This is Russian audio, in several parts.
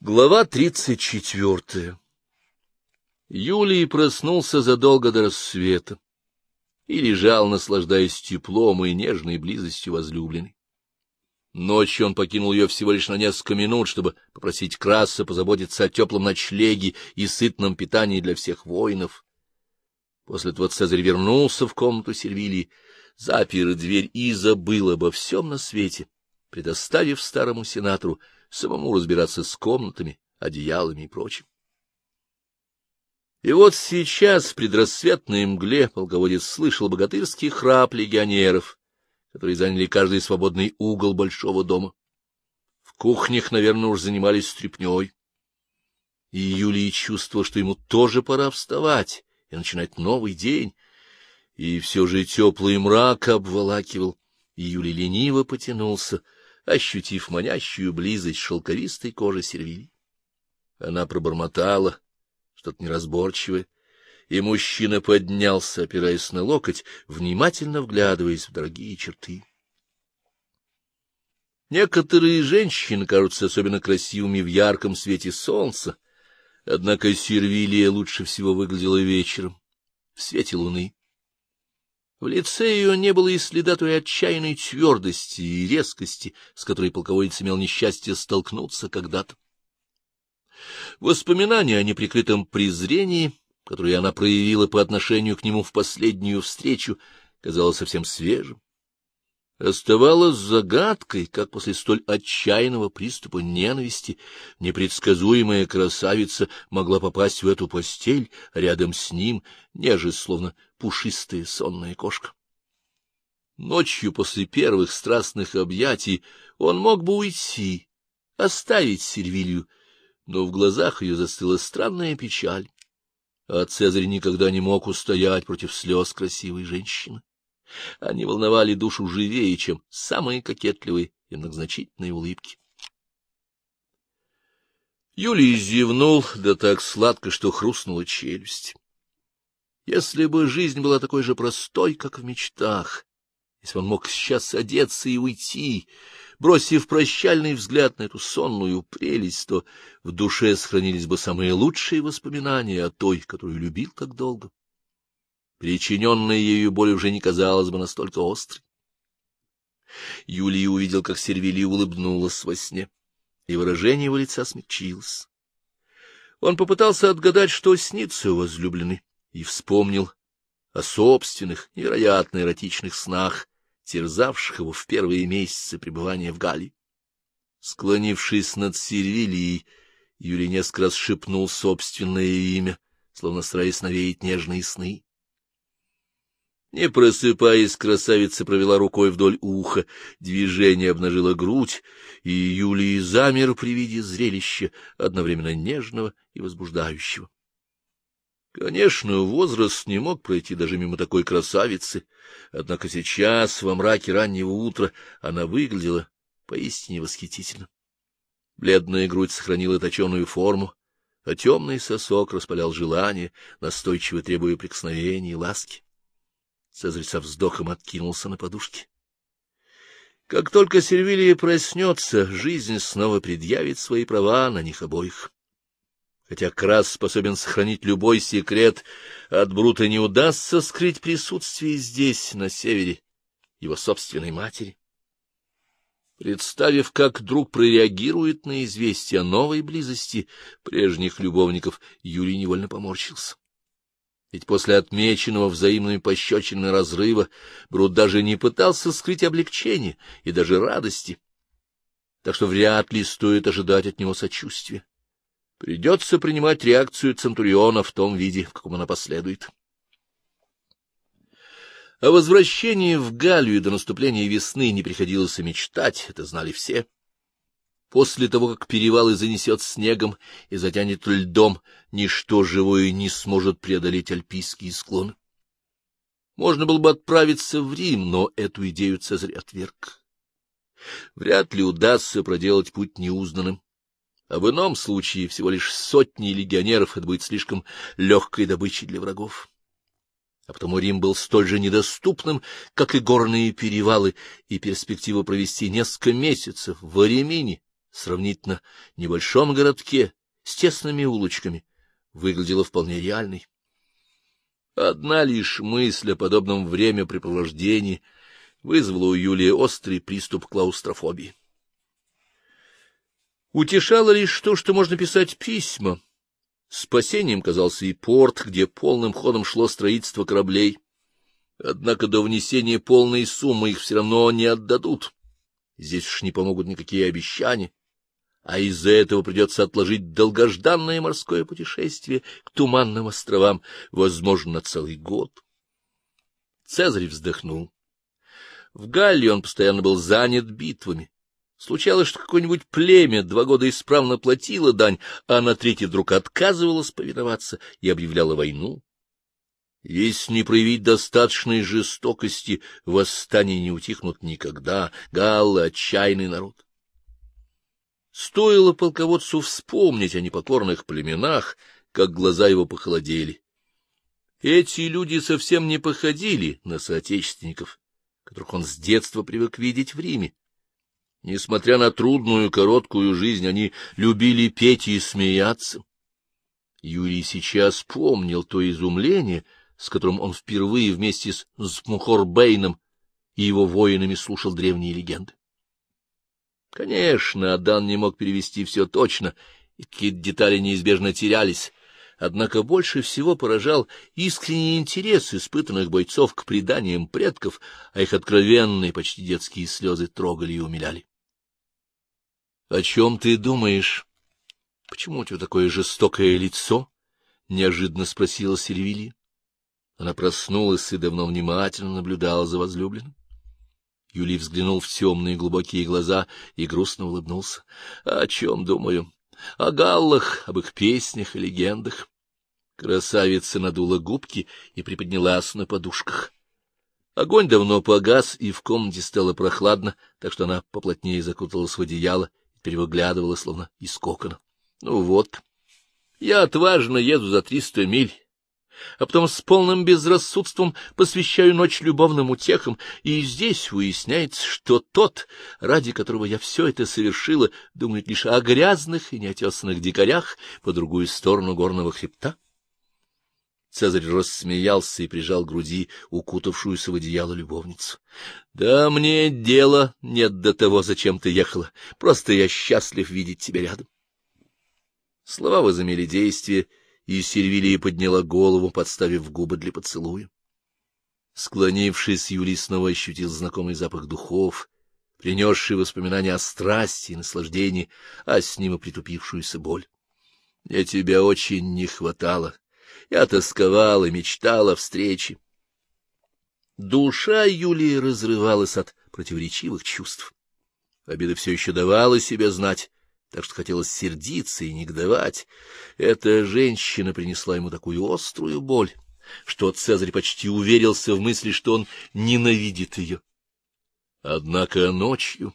Глава тридцать четвертая Юлий проснулся задолго до рассвета и лежал, наслаждаясь теплом и нежной близостью возлюбленной. Ночью он покинул ее всего лишь на несколько минут, чтобы попросить Краса позаботиться о теплом ночлеге и сытном питании для всех воинов. После этого Цезарь вернулся в комнату Сервилии, запер дверь и забыл обо всем на свете, предоставив старому сенатору самому разбираться с комнатами, одеялами и прочим. И вот сейчас, в предрассветной мгле, полководец слышал богатырский храп легионеров, которые заняли каждый свободный угол большого дома. В кухнях, наверное, уж занимались стряпнёй. И Юлий чувствовал, что ему тоже пора вставать и начинать новый день. И все же теплый мрак обволакивал, и Юлий лениво потянулся — ощутив манящую близость шелковистой кожи сервили. Она пробормотала что-то неразборчивое, и мужчина поднялся, опираясь на локоть, внимательно вглядываясь в дорогие черты. Некоторые женщины кажутся особенно красивыми в ярком свете солнца, однако Сервилия лучше всего выглядела вечером, в свете луны. В лице ее не было и следа той отчаянной твердости и резкости, с которой полководец имел несчастье столкнуться когда-то. Воспоминания о неприкрытом презрении, которое она проявила по отношению к нему в последнюю встречу, казалось совсем свежим. Оставалось загадкой, как после столь отчаянного приступа ненависти непредсказуемая красавица могла попасть в эту постель рядом с ним, неже словно пушистая сонная кошка. Ночью после первых страстных объятий он мог бы уйти, оставить Сервилью, но в глазах ее застыла странная печаль, а Цезарь никогда не мог устоять против слез красивой женщины. Они волновали душу живее, чем самые кокетливые и многозначительные улыбки. Юлий зевнул, да так сладко, что хрустнула челюсть. Если бы жизнь была такой же простой, как в мечтах, если он мог сейчас одеться и уйти, бросив прощальный взгляд на эту сонную прелесть, то в душе сохранились бы самые лучшие воспоминания о той, которую любил так долго. Причиненная ею боль уже не казалась бы настолько острой. Юлий увидел, как Сервили улыбнулась во сне, и выражение его лица смягчилось. Он попытался отгадать, что снится возлюбленный, и вспомнил о собственных, невероятно эротичных снах, терзавших его в первые месяцы пребывания в Галлии. Склонившись над Сервилией, Юлий несколько раз шепнул собственное имя, словно стараясь навеять нежные сны. Не просыпаясь, красавица провела рукой вдоль уха, движение обнажило грудь, и Юлий замер при виде зрелища, одновременно нежного и возбуждающего. Конечно, возраст не мог пройти даже мимо такой красавицы, однако сейчас, во мраке раннего утра, она выглядела поистине восхитительно. Бледная грудь сохранила точеную форму, а темный сосок распалял желание, настойчиво требуя прикосновений и ласки. Цезарь со вздохом откинулся на подушке. Как только Сервилия проснется, жизнь снова предъявит свои права на них обоих. Хотя Крас способен сохранить любой секрет, от Брута не удастся скрыть присутствие здесь, на севере, его собственной матери. Представив, как друг прореагирует на известие о новой близости прежних любовников, Юрий невольно поморщился. Ведь после отмеченного взаимными пощечинами разрыва Брут даже не пытался скрыть облегчение и даже радости. Так что вряд ли стоит ожидать от него сочувствия. Придется принимать реакцию Центуриона в том виде, в каком она последует. О возвращении в Галлию до наступления весны не приходилось и мечтать, это знали все. После того, как перевалы занесет снегом и затянет льдом, ничто живое не сможет преодолеть альпийские склоны. Можно было бы отправиться в Рим, но эту идею Цезарь отверг. Вряд ли удастся проделать путь неузнанным, а в ином случае всего лишь сотни легионеров это будет слишком легкой добычей для врагов. А потому Рим был столь же недоступным, как и горные перевалы, и перспектива провести несколько месяцев в Аремине сравнительно небольшом городке с тесными улочками, выглядела вполне реальной. Одна лишь мысль о подобном времяпрепровождении вызвала у Юлии острый приступ клаустрофобии. Утешало лишь то, что можно писать письма. Спасением казался и порт, где полным ходом шло строительство кораблей. Однако до внесения полной суммы их все равно не отдадут. Здесь уж не помогут никакие обещания, а из-за этого придется отложить долгожданное морское путешествие к Туманным островам, возможно, на целый год. Цезарь вздохнул. В Галлии он постоянно был занят битвами. Случалось, что какое-нибудь племя два года исправно платило дань, а на третий вдруг отказывалось повиноваться и объявляло войну. Если не проявить достаточной жестокости, восстания не утихнут никогда. Галлы — отчаянный народ. Стоило полководцу вспомнить о непокорных племенах, как глаза его похолодели. Эти люди совсем не походили на соотечественников, которых он с детства привык видеть в Риме. Несмотря на трудную короткую жизнь, они любили петь и смеяться. Юрий сейчас помнил то изумление, с которым он впервые вместе с Смухорбейном и его воинами слушал древние легенды. Конечно, Адан не мог перевести все точно, и какие-то детали неизбежно терялись, однако больше всего поражал искренний интерес испытанных бойцов к преданиям предков, а их откровенные, почти детские слезы трогали и умиляли. — О чем ты думаешь? Почему у тебя такое жестокое лицо? — неожиданно спросила Сильвилия. Она проснулась и давно внимательно наблюдала за возлюбленным. Юлий взглянул в темные глубокие глаза и грустно улыбнулся. — О чем думаю? О галлах, об их песнях и легендах. Красавица надула губки и приподнялась на подушках. Огонь давно погас, и в комнате стало прохладно, так что она поплотнее закуталась в одеяло и перевыглядывала, словно из кокона. — Ну вот, я отважно еду за триста миль а потом с полным безрассудством посвящаю ночь любовным утехам, и здесь выясняется, что тот, ради которого я все это совершила, думает лишь о грязных и неотесанных дикарях по другую сторону горного хребта. Цезарь рассмеялся и прижал к груди укутавшуюся в одеяло любовницу. — Да мне дела нет до того, зачем ты ехала. Просто я счастлив видеть тебя рядом. Слова возымели действие, — и Сильвилия подняла голову, подставив губы для поцелуя. Склонившись, Юлий снова ощутил знакомый запах духов, принесший воспоминания о страсти и наслаждении, а с ним и притупившуюся боль. Мне тебя очень не хватало. Я тосковала, мечтала о встрече. Душа Юлии разрывалась от противоречивых чувств. Обида все еще давала себя знать, так что хотелось сердиться и негодовать. Эта женщина принесла ему такую острую боль, что Цезарь почти уверился в мысли, что он ненавидит ее. Однако ночью,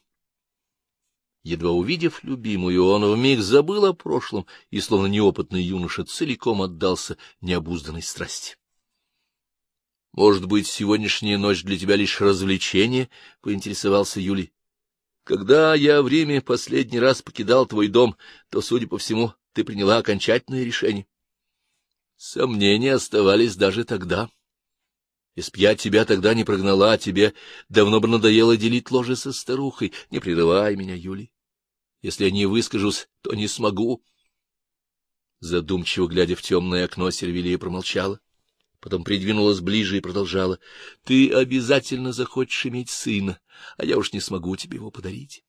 едва увидев любимую, он вмиг забыл о прошлом и, словно неопытный юноша, целиком отдался необузданной страсти. — Может быть, сегодняшняя ночь для тебя лишь развлечение? — поинтересовался Юлий. Когда я в Риме последний раз покидал твой дом, то, судя по всему, ты приняла окончательное решение. Сомнения оставались даже тогда. Если б я тебя тогда не прогнала, тебе давно бы надоело делить ложе со старухой. Не прерывай меня, Юлий. Если я не выскажусь, то не смогу. Задумчиво глядя в темное окно, Сервилия промолчала потом придвинулась ближе и продолжала. — Ты обязательно захочешь иметь сына, а я уж не смогу тебе его подарить.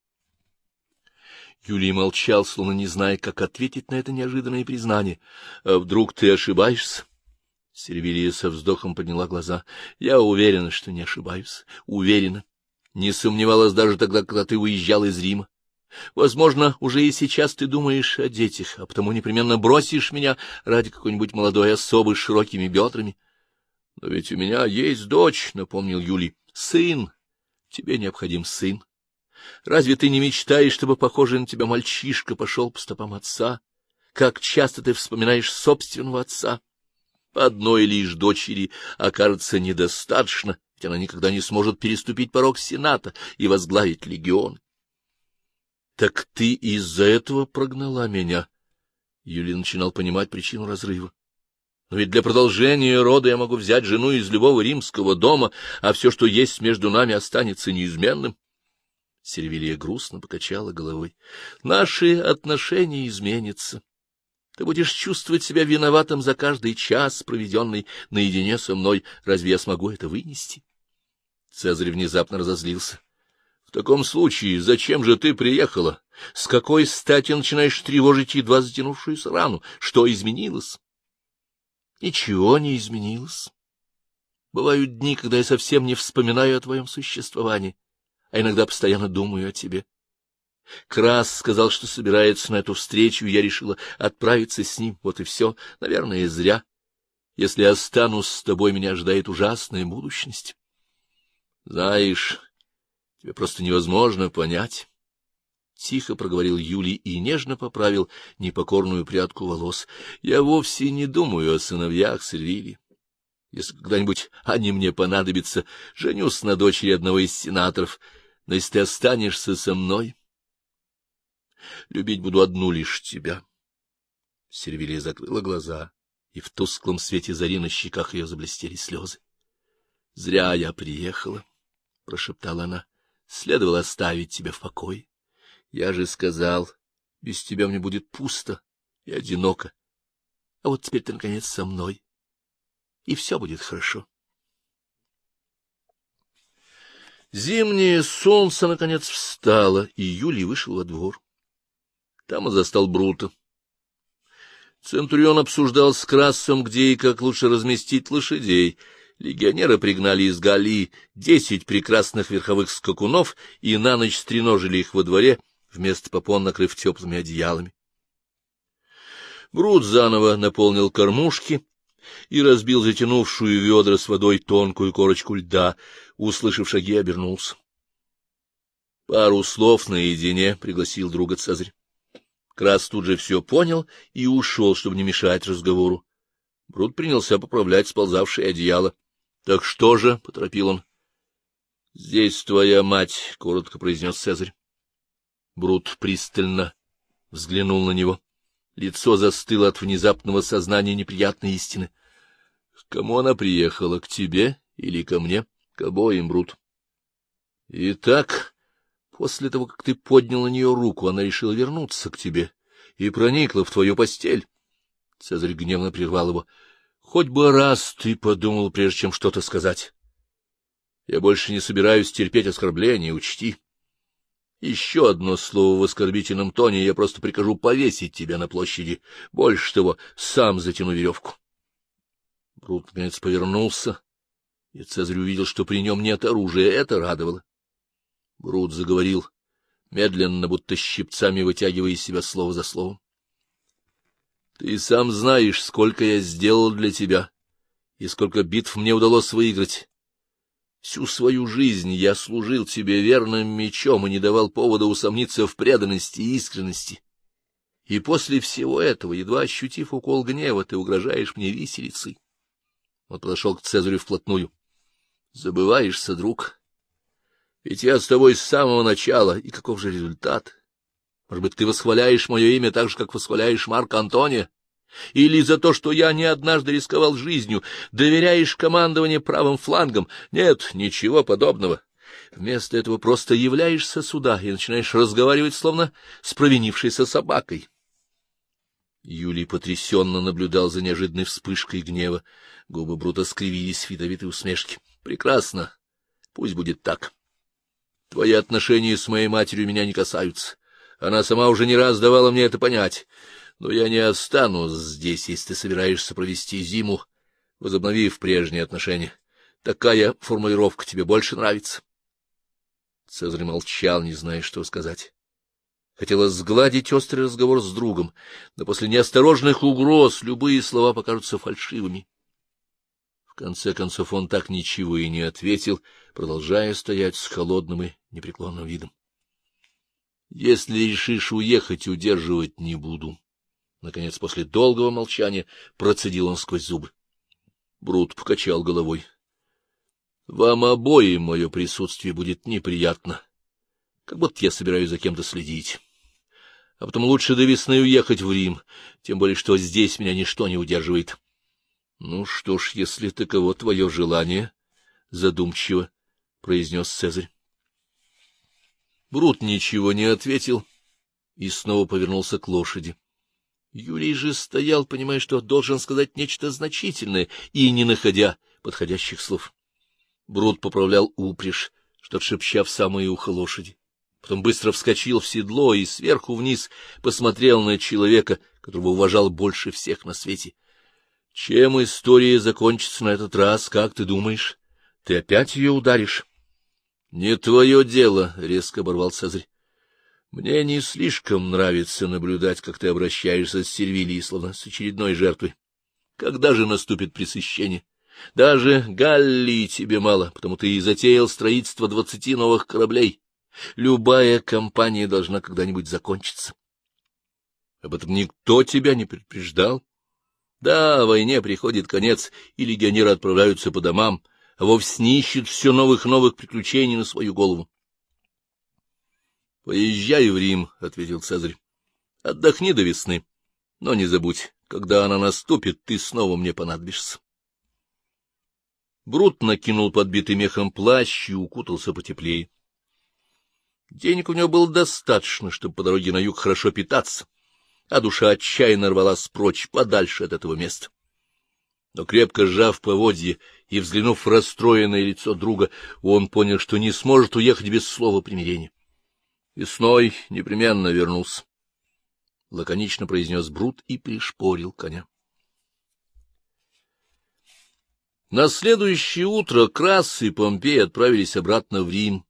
Юлий молчал, словно не зная, как ответить на это неожиданное признание. — А вдруг ты ошибаешься? Сервилия со вздохом подняла глаза. — Я уверена, что не ошибаюсь. Уверена. Не сомневалась даже тогда, когда ты уезжал из Рима. Возможно, уже и сейчас ты думаешь о детях, а потому непременно бросишь меня ради какой-нибудь молодой особы с широкими бедрами. — Но ведь у меня есть дочь, — напомнил Юлий. — Сын. Тебе необходим сын. Разве ты не мечтаешь, чтобы похожий на тебя мальчишка пошел по стопам отца? Как часто ты вспоминаешь собственного отца? Одной лишь дочери окажется недостаточно, ведь она никогда не сможет переступить порог Сената и возглавить легион. Так ты из-за этого прогнала меня? Юлий начинал понимать причину разрыва. Но ведь для продолжения рода я могу взять жену из любого римского дома, а все, что есть между нами, останется неизменным. Сервилия грустно покачала головой. — Наши отношения изменятся. Ты будешь чувствовать себя виноватым за каждый час, проведенный наедине со мной. Разве я смогу это вынести? Цезарь внезапно разозлился. — В таком случае зачем же ты приехала? С какой стати начинаешь тревожить едва затянувшуюся рану? Что изменилось? Ничего не изменилось. Бывают дни, когда я совсем не вспоминаю о твоем существовании, а иногда постоянно думаю о тебе. Крас сказал, что собирается на эту встречу, и я решила отправиться с ним. Вот и все. Наверное, зря. Если останусь с тобой, меня ожидает ужасная будущность. Знаешь, тебе просто невозможно понять. Тихо проговорил Юлий и нежно поправил непокорную прядку волос. Я вовсе не думаю о сыновьях Сервилии. Если когда-нибудь они мне понадобятся, женюсь на дочери одного из сенаторов. Но если ты останешься со мной, любить буду одну лишь тебя. Сервилия закрыла глаза, и в тусклом свете зари на щеках ее заблестели слезы. — Зря я приехала, — прошептала она. — Следовало оставить тебя в покое. Я же сказал, без тебя мне будет пусто и одиноко. А вот теперь ты, наконец, со мной, и все будет хорошо. Зимнее солнце, наконец, встало, и Юлий вышел во двор. Там он застал Брута. Центурион обсуждал с Красом, где и как лучше разместить лошадей — Легионеры пригнали из Галии десять прекрасных верховых скакунов и на ночь стреножили их во дворе, вместо попон накрыв теплыми одеялами. Брут заново наполнил кормушки и разбил затянувшую ведра с водой тонкую корочку льда. Услышав шаги, обернулся. Пару слов наедине пригласил друга Цезарь. Крас тут же все понял и ушел, чтобы не мешать разговору. Брут принялся поправлять сползавшее одеяло. — Так что же? — поторопил он. — Здесь твоя мать, — коротко произнес Цезарь. Брут пристально взглянул на него. Лицо застыло от внезапного сознания неприятной истины. — К кому она приехала? К тебе или ко мне? К обоим, Брут. — Итак, после того, как ты поднял на нее руку, она решила вернуться к тебе и проникла в твою постель. Цезарь гневно прервал его. Хоть бы раз ты подумал, прежде чем что-то сказать. Я больше не собираюсь терпеть оскорбления, учти. Еще одно слово в оскорбительном тоне, я просто прикажу повесить тебя на площади. Больше того, сам затяну веревку. Брут, наконец, повернулся, и Цезарь увидел, что при нем нет оружия. Это радовало. Брут заговорил, медленно, будто щипцами вытягивая из себя слово за словом. Ты сам знаешь, сколько я сделал для тебя, и сколько битв мне удалось выиграть. Всю свою жизнь я служил тебе верным мечом и не давал повода усомниться в преданности и искренности. И после всего этого, едва ощутив укол гнева, ты угрожаешь мне виселицей. Он подошел к Цезарю вплотную. — Забываешься, друг. Ведь я с тобой с самого начала, и каков же результат? Может быть, ты восхваляешь мое имя так же, как восхваляешь Марка Антония? Или за то, что я не однажды рисковал жизнью, доверяешь командование правым флангом? Нет, ничего подобного. Вместо этого просто являешься сюда и начинаешь разговаривать, словно с провинившейся собакой. Юлий потрясенно наблюдал за неожиданной вспышкой гнева. Губы Брута скривились в ядовитой усмешке. — Прекрасно. Пусть будет так. Твои отношения с моей матерью меня не касаются. Она сама уже не раз давала мне это понять. Но я не останусь здесь, если ты собираешься провести зиму, возобновив прежние отношения. Такая формулировка тебе больше нравится. Цезарь молчал, не зная, что сказать. Хотелось сгладить острый разговор с другом, но после неосторожных угроз любые слова покажутся фальшивыми. В конце концов он так ничего и не ответил, продолжая стоять с холодным и непреклонным видом. Если решишь уехать, удерживать не буду. Наконец, после долгого молчания, процедил он сквозь зубы. Брут покачал головой. — Вам обоим мое присутствие будет неприятно, как будто я собираюсь за кем-то следить. а потом лучше до весны уехать в Рим, тем более что здесь меня ничто не удерживает. — Ну что ж, если таково твое желание, — задумчиво произнес Цезарь. Брут ничего не ответил и снова повернулся к лошади. Юрий же стоял, понимая, что должен сказать нечто значительное, и не находя подходящих слов. Брут поправлял упряжь, что-то шепча в самое ухо лошади. Потом быстро вскочил в седло и сверху вниз посмотрел на человека, которого уважал больше всех на свете. — Чем история закончится на этот раз, как ты думаешь? Ты опять ее ударишь? — Не твое дело, — резко оборвал Цезарь. Мне не слишком нравится наблюдать, как ты обращаешься с Сервилией, словно с очередной жертвой. Когда же наступит пресыщение? Даже Галлии тебе мало, потому ты и затеял строительство двадцати новых кораблей. Любая компания должна когда-нибудь закончиться. Об этом никто тебя не предупреждал. Да, войне приходит конец, и легионеры отправляются по домам, а вовсе не ищут все новых-новых приключений на свою голову. — Поезжай в Рим, — ответил Цезарь. — Отдохни до весны, но не забудь, когда она наступит, ты снова мне понадобишься. Брут накинул подбитый мехом плащ и укутался потеплее. Денег у него было достаточно, чтобы по дороге на юг хорошо питаться, а душа отчаянно рвалась прочь, подальше от этого места. Но крепко сжав поводье и взглянув в расстроенное лицо друга, он понял, что не сможет уехать без слова примирения. Весной непременно вернулся. Лаконично произнес Брут и пришпорил коня. На следующее утро Крас и Помпей отправились обратно в Рим,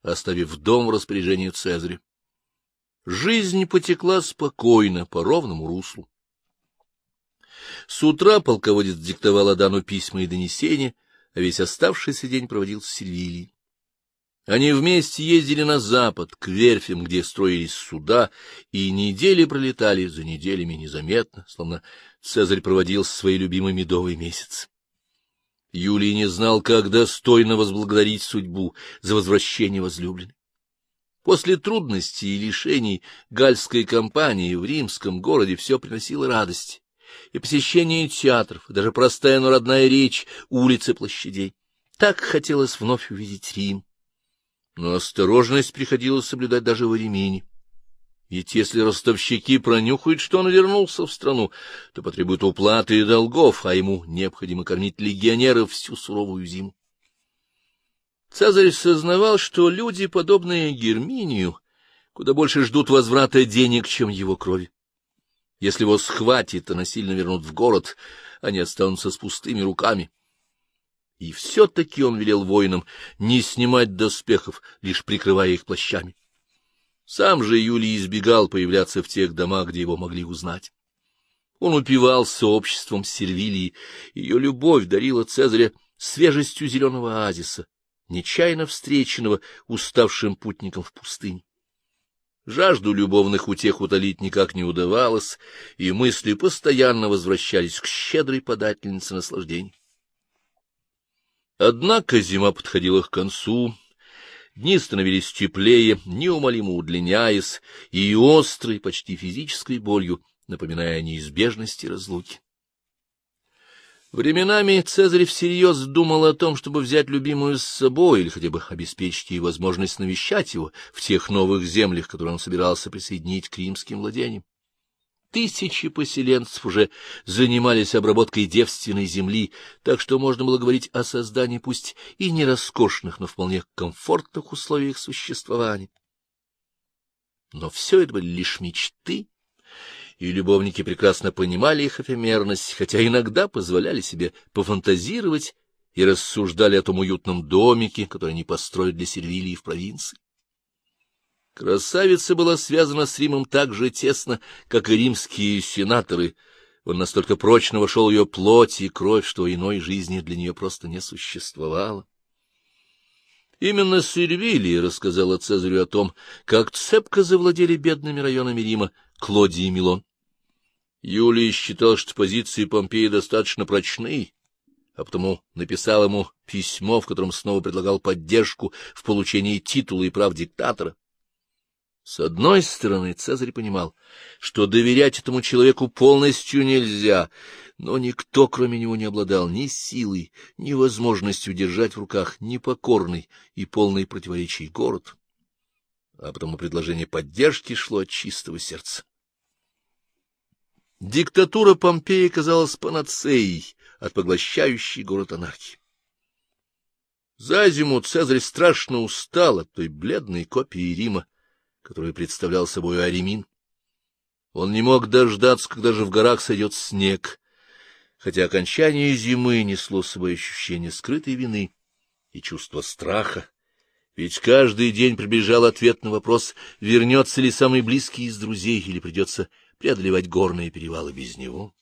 оставив дом в распоряжении Цезаря. Жизнь потекла спокойно, по ровному руслу. С утра полководец диктовал Адану письма и донесения, а весь оставшийся день проводил в Севилии. Они вместе ездили на запад, к верфям, где строились суда, и недели пролетали за неделями незаметно, словно Цезарь проводил свой любимый медовый месяц. Юлий не знал, как достойно возблагодарить судьбу за возвращение возлюбленной. После трудностей и лишений гальской кампании в римском городе все приносило радость. И посещение театров, и даже простая, но родная речь, улицы площадей. Так хотелось вновь увидеть Рим но осторожность приходилось соблюдать даже в Эремине. Ведь если ростовщики пронюхают, что он вернулся в страну, то потребуют уплаты и долгов, а ему необходимо кормить легионеров всю суровую зиму. Цезарь сознавал, что люди, подобные Герминию, куда больше ждут возврата денег, чем его крови. Если его схватит и насильно вернут в город, они останутся с пустыми руками. И все-таки он велел воинам не снимать доспехов, лишь прикрывая их плащами. Сам же Юлий избегал появляться в тех домах, где его могли узнать. Он упивался обществом Сервилии, ее любовь дарила Цезаря свежестью зеленого оазиса, нечаянно встреченного уставшим путником в пустыне. Жажду любовных утех утолить никак не удавалось, и мысли постоянно возвращались к щедрой подательнице наслаждений. Однако зима подходила к концу, дни становились теплее, неумолимо удлиняясь, и острой, почти физической болью, напоминая о неизбежности разлуки. Временами Цезарь всерьез думал о том, чтобы взять любимую с собой или хотя бы обеспечить ей возможность навещать его в тех новых землях, которые он собирался присоединить к римским владениям. Тысячи поселенцев уже занимались обработкой девственной земли, так что можно было говорить о создании пусть и не роскошных, но вполне комфортных условиях существования. Но все это были лишь мечты, и любовники прекрасно понимали их эфемерность, хотя иногда позволяли себе пофантазировать и рассуждали о том уютном домике, который они построят для Сервилии в провинции. Красавица была связана с Римом так же тесно, как и римские сенаторы. Он настолько прочно вошел в ее плоть и кровь, что иной жизни для нее просто не существовало. Именно Сервилия рассказала Цезарю о том, как цепко завладели бедными районами Рима Клодий и Милон. Юлий считал, что позиции Помпеи достаточно прочны, а потому написал ему письмо, в котором снова предлагал поддержку в получении титула и прав диктатора. С одной стороны, Цезарь понимал, что доверять этому человеку полностью нельзя, но никто, кроме него, не обладал ни силой, ни возможностью держать в руках непокорный и полный противоречий город, а потому предложение поддержки шло от чистого сердца. Диктатура Помпеи казалась панацеей от поглощающей город анархии. За зиму Цезарь страшно устал от той бледной копии Рима, который представлял собой Аремин. Он не мог дождаться, когда же в горах сойдет снег, хотя окончание зимы несло с собой ощущение скрытой вины и чувство страха, ведь каждый день приближал ответ на вопрос, вернется ли самый близкий из друзей или придется преодолевать горные перевалы без него.